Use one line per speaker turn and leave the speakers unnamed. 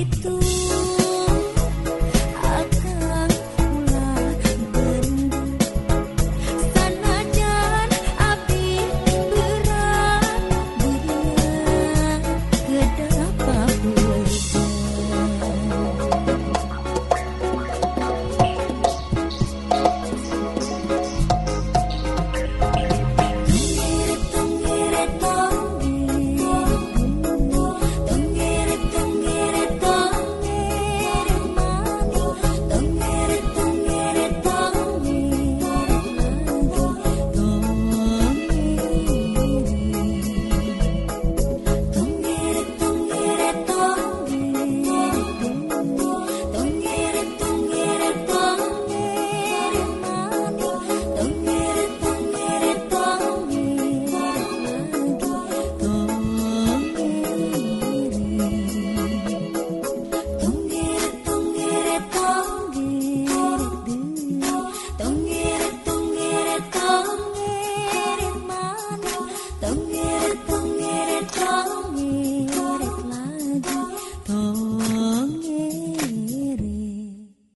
itu go.